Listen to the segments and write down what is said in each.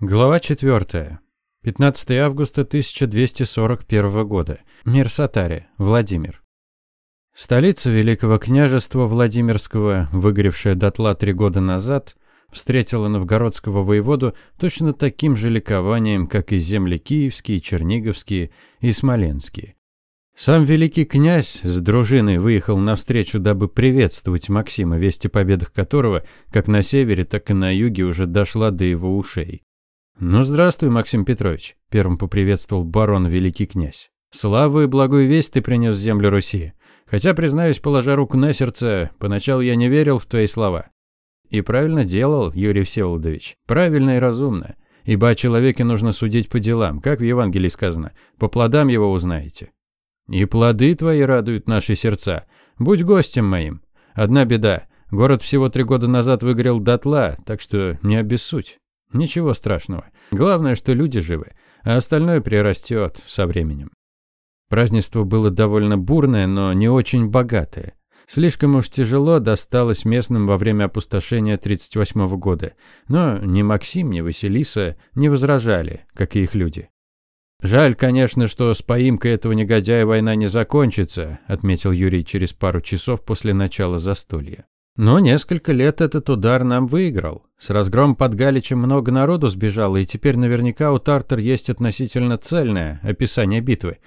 Глава 4. 15 августа 1241 года. Мир Сатари, Владимир. Столица Великого княжества Владимирского, выгоревшая дотла три года назад, встретила новгородского воеводу точно таким же ликованием, как и земли киевские, черниговские и смоленские. Сам великий князь с дружиной выехал навстречу, дабы приветствовать Максима, весть о победах которого, как на севере, так и на юге, уже дошла до его ушей. «Ну, здравствуй, Максим Петрович», – первым поприветствовал барон великий князь. «Славу и благую весть ты принес в землю Руси. Хотя, признаюсь, положа руку на сердце, поначалу я не верил в твои слова. И правильно делал, Юрий Всеволодович. Правильно и разумно. Ибо о человеке нужно судить по делам, как в Евангелии сказано. По плодам его узнаете. И плоды твои радуют наши сердца. Будь гостем моим. Одна беда. Город всего три года назад выгорел дотла, так что не обессудь. Ничего страшного. Главное, что люди живы, а остальное прирастет со временем. Празднество было довольно бурное, но не очень богатое. Слишком уж тяжело досталось местным во время опустошения 38 -го года. Но ни Максим, ни Василиса не возражали, как и их люди. «Жаль, конечно, что с поимкой этого негодяя война не закончится», отметил Юрий через пару часов после начала застолья. Но несколько лет этот удар нам выиграл. С разгромом под Галичем много народу сбежало, и теперь наверняка у Тартар есть относительно цельное описание битвы.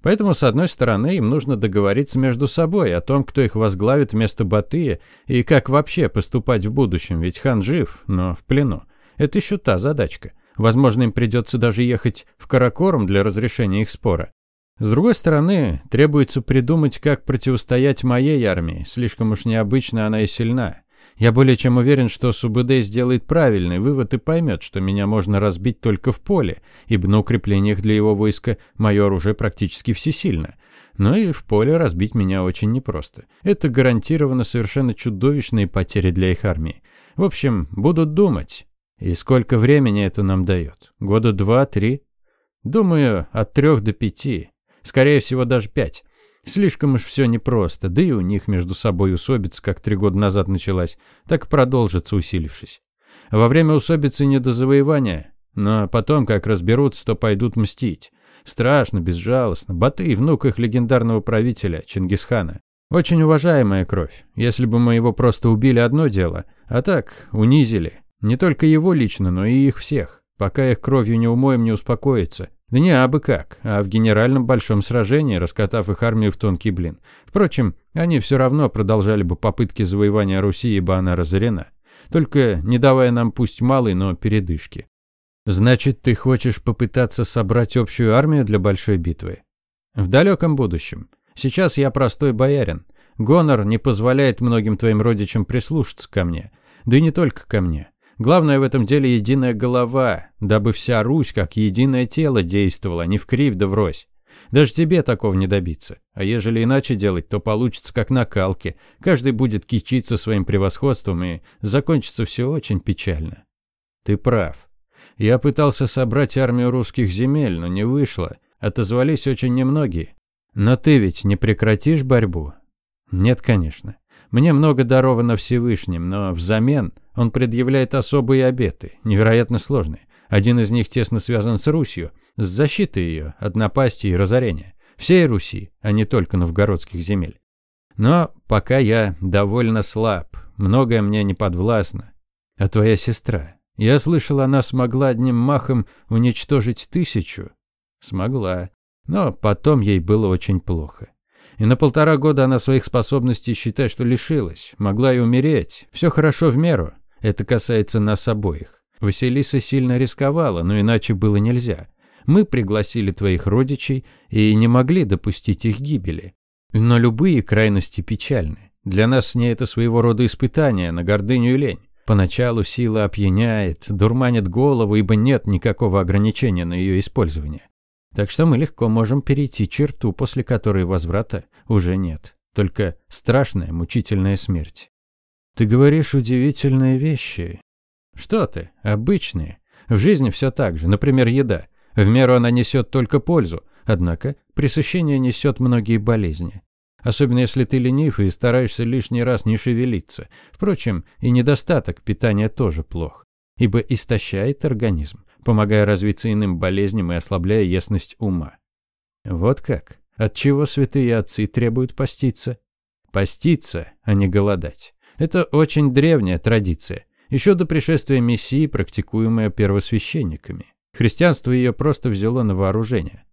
Поэтому, с одной стороны, им нужно договориться между собой о том, кто их возглавит вместо Батыя, и как вообще поступать в будущем, ведь хан жив, но в плену. Это еще та задачка. Возможно, им придется даже ехать в Каракорум для разрешения их спора. С другой стороны, требуется придумать, как противостоять моей армии. Слишком уж необычно она и сильна. Я более чем уверен, что Субэдэй сделает правильный вывод и поймет, что меня можно разбить только в поле, ибо на укреплениях для его войска мое оружие практически всесильно. Но и в поле разбить меня очень непросто. Это гарантированно совершенно чудовищные потери для их армии. В общем, будут думать. И сколько времени это нам дает? Года два-три? Думаю, от трех до пяти. Скорее всего, даже пять. Слишком уж все непросто, да и у них между собой усобица, как три года назад началась, так и продолжится, усилившись. Во время усобицы не до завоевания, но потом, как разберутся, то пойдут мстить. Страшно, безжалостно. Батый, внук их легендарного правителя, Чингисхана. Очень уважаемая кровь. Если бы мы его просто убили, одно дело. А так, унизили. Не только его лично, но и их всех. Пока их кровью не умоем, не успокоится. Да не абы как, а в генеральном большом сражении, раскатав их армию в тонкий блин. Впрочем, они все равно продолжали бы попытки завоевания Руси, ибо она разорена. Только не давая нам пусть малой, но передышки. Значит, ты хочешь попытаться собрать общую армию для большой битвы? В далеком будущем. Сейчас я простой боярин. Гонор не позволяет многим твоим родичам прислушаться ко мне. Да и не только ко мне. Главное в этом деле единая голова, дабы вся Русь как единое тело действовала, не в кривь да врозь. Даже тебе такого не добиться. А ежели иначе делать, то получится как на калке. Каждый будет кичиться своим превосходством, и закончится все очень печально. Ты прав. Я пытался собрать армию русских земель, но не вышло. Отозвались очень немногие. Но ты ведь не прекратишь борьбу? Нет, конечно. Мне много даровано Всевышним, но взамен он предъявляет особые обеты, невероятно сложные. Один из них тесно связан с Русью, с защитой ее от напасти и разорения. Всей Руси, а не только новгородских земель. Но пока я довольно слаб, многое мне не подвластно. А твоя сестра? Я слышал, она смогла одним махом уничтожить тысячу. Смогла. Но потом ей было очень плохо. И на полтора года она своих способностей считай, что лишилась. Могла и умереть. Все хорошо в меру. Это касается нас обоих. Василиса сильно рисковала, но иначе было нельзя. Мы пригласили твоих родичей и не могли допустить их гибели. Но любые крайности печальны. Для нас с ней это своего рода испытание на гордыню и лень. Поначалу сила опьяняет, дурманит голову, ибо нет никакого ограничения на ее использование. Так что мы легко можем перейти черту, после которой возврата уже нет. Только страшная, мучительная смерть. Ты говоришь удивительные вещи. Что ты? Обычные. В жизни все так же. Например, еда. В меру она несет только пользу. Однако пресыщение несет многие болезни. Особенно если ты ленив и стараешься лишний раз не шевелиться. Впрочем, и недостаток питания тоже плох. Ибо истощает организм. Помогая развиться иным болезням и ослабляя ясность ума. Вот как? От чего святые отцы требуют поститься? Поститься, а не голодать. Это очень древняя традиция, еще до пришествия Мессии, практикуемая первосвященниками. Христианство ее просто взяло на вооружение.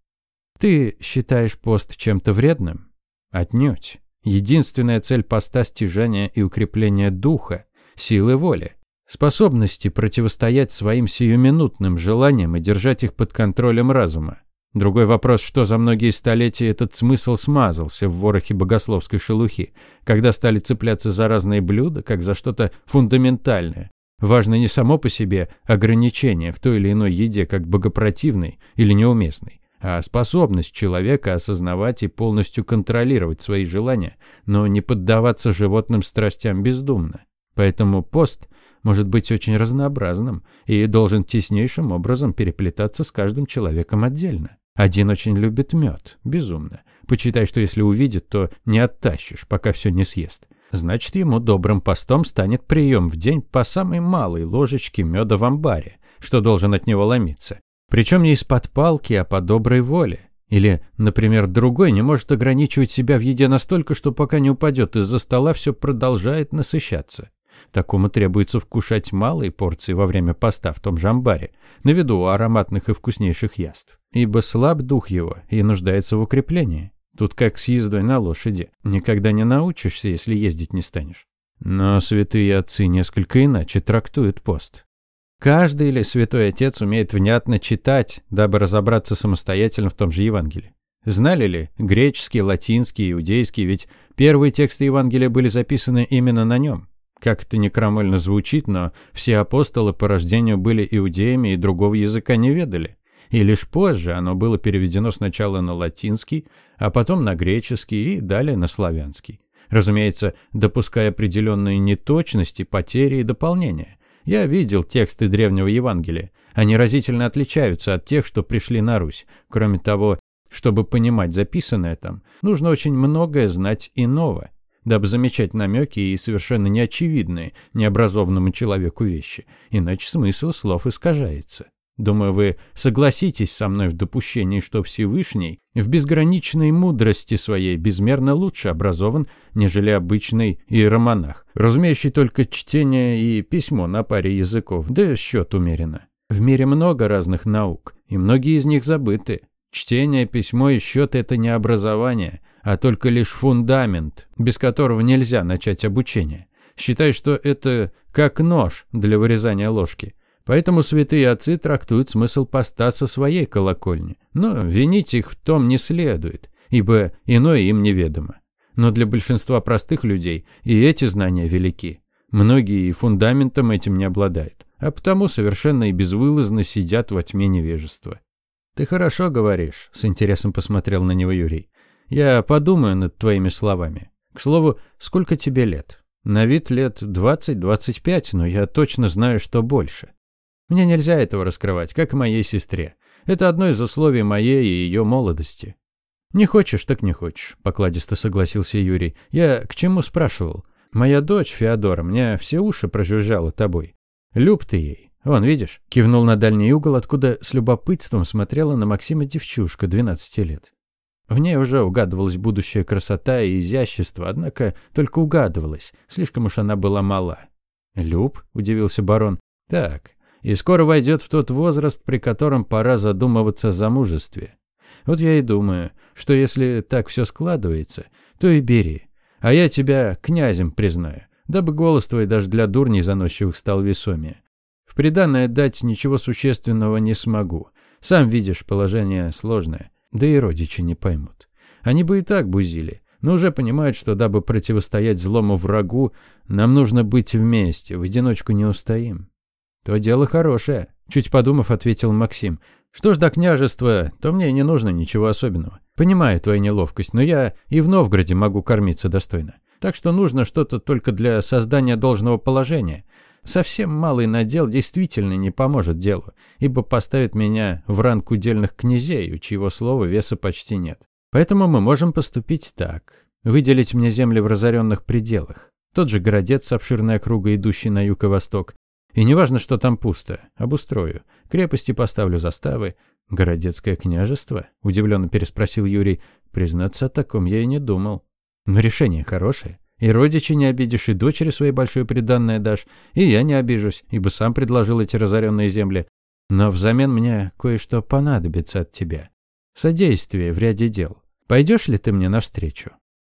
Ты считаешь пост чем-то вредным? Отнюдь. Единственная цель поста – стяжание и укрепление духа, силы воли, способности противостоять своим сиюминутным желаниям и держать их под контролем разума. Другой вопрос, что за многие столетия этот смысл смазался в ворохе богословской шелухи, когда стали цепляться за разные блюда, как за что-то фундаментальное. Важно не само по себе ограничение в той или иной еде как богопротивной или неуместной, а способность человека осознавать и полностью контролировать свои желания, но не поддаваться животным страстям бездумно. Поэтому пост может быть очень разнообразным и должен теснейшим образом переплетаться с каждым человеком отдельно. Один очень любит мед, безумно. Почитай, что если увидит, то не оттащишь, пока все не съест. Значит, ему добрым постом станет прием в день по самой малой ложечке меда в амбаре, что должен от него ломиться. Причем не из-под палки, а по доброй воле. Или, например, другой не может ограничивать себя в еде настолько, что пока не упадет из-за стола, все продолжает насыщаться. Такому требуется вкушать малые порции во время поста в том же амбаре, на виду ароматных и вкуснейших яств. Ибо слаб дух его и нуждается в укреплении. Тут как с ездой на лошади. Никогда не научишься, если ездить не станешь. Но святые отцы несколько иначе трактуют пост. Каждый или святой отец умеет внятно читать, дабы разобраться самостоятельно в том же Евангелии. Знали ли греческий, латинский, иудейский, ведь первые тексты Евангелия были записаны именно на нем. Как это некромольно звучит, но все апостолы по рождению были иудеями и другого языка не ведали. И лишь позже оно было переведено сначала на латинский, а потом на греческий и далее на славянский. Разумеется, допуская определенные неточности, потери и дополнения – я видел тексты древнего Евангелия. Они разительно отличаются от тех, что пришли на Русь. Кроме того, чтобы понимать записанное там, нужно очень многое знать иного, дабы замечать намеки и совершенно неочевидные необразованному человеку вещи, иначе смысл слов искажается. Думаю, вы согласитесь со мной в допущении, что Всевышний в безграничной мудрости своей безмерно лучше образован, нежели обычный иеромонах, разумеющий только чтение и письмо на паре языков, да счет умеренно. В мире много разных наук, и многие из них забыты. Чтение, письмо и счет – это не образование, а только лишь фундамент, без которого нельзя начать обучение. Считай, что это как нож для вырезания ложки – Поэтому святые отцы трактуют смысл поста со своей колокольни. Но винить их в том не следует, ибо иное им неведомо. Но для большинства простых людей и эти знания велики. Многие и фундаментом этим не обладают, а потому совершенно и безвылазно сидят во тьме невежества. «Ты хорошо говоришь», – с интересом посмотрел на него Юрий. «Я подумаю над твоими словами. К слову, сколько тебе лет?» «На вид лет двадцать-двадцать пять, но я точно знаю, что больше. Мне нельзя этого раскрывать, как и моей сестре. Это одно из условий моей и ее молодости. Не хочешь, так не хочешь, покладисто согласился Юрий. Я к чему спрашивал? Моя дочь Феодора мне все уши прожужжала тобой. Люб ты ей. Вон, видишь, кивнул на дальний угол, откуда с любопытством смотрела на Максима девчушка 12 лет. В ней уже угадывалась будущая красота и изящество, однако только угадывалась, слишком уж она была мала. «Люб?» – удивился барон. «Так, и скоро войдет в тот возраст, при котором пора задумываться о замужестве. Вот я и думаю, что если так все складывается, то и бери. А я тебя князем признаю, дабы голос твой даже для дурней заносчивых стал весомее. В приданное дать ничего существенного не смогу. Сам видишь, положение сложное, да и родичи не поймут. Они бы и так бузили, но уже понимают, что дабы противостоять злому врагу, нам нужно быть вместе, в одиночку не устоим. «То дело хорошее», – чуть подумав, ответил Максим. «Что ж до княжества, то мне не нужно ничего особенного. Понимаю твою неловкость, но я и в Новгороде могу кормиться достойно. Так что нужно что-то только для создания должного положения. Совсем малый надел действительно не поможет делу, ибо поставит меня в ранг удельных князей, у чьего слова веса почти нет. Поэтому мы можем поступить так. Выделить мне земли в разоренных пределах. Тот же городец с обширной округой, идущий на юг и восток, И неважно, что там пусто, обустрою. Крепости поставлю заставы. Городецкое княжество? Удивленно переспросил Юрий. Признаться, о таком я и не думал. Но решение хорошее. И родичи не обидишь, и дочери своей большое приданное дашь, и я не обижусь, ибо сам предложил эти разоренные земли. Но взамен мне кое-что понадобится от тебя. Содействие в ряде дел. Пойдешь ли ты мне навстречу?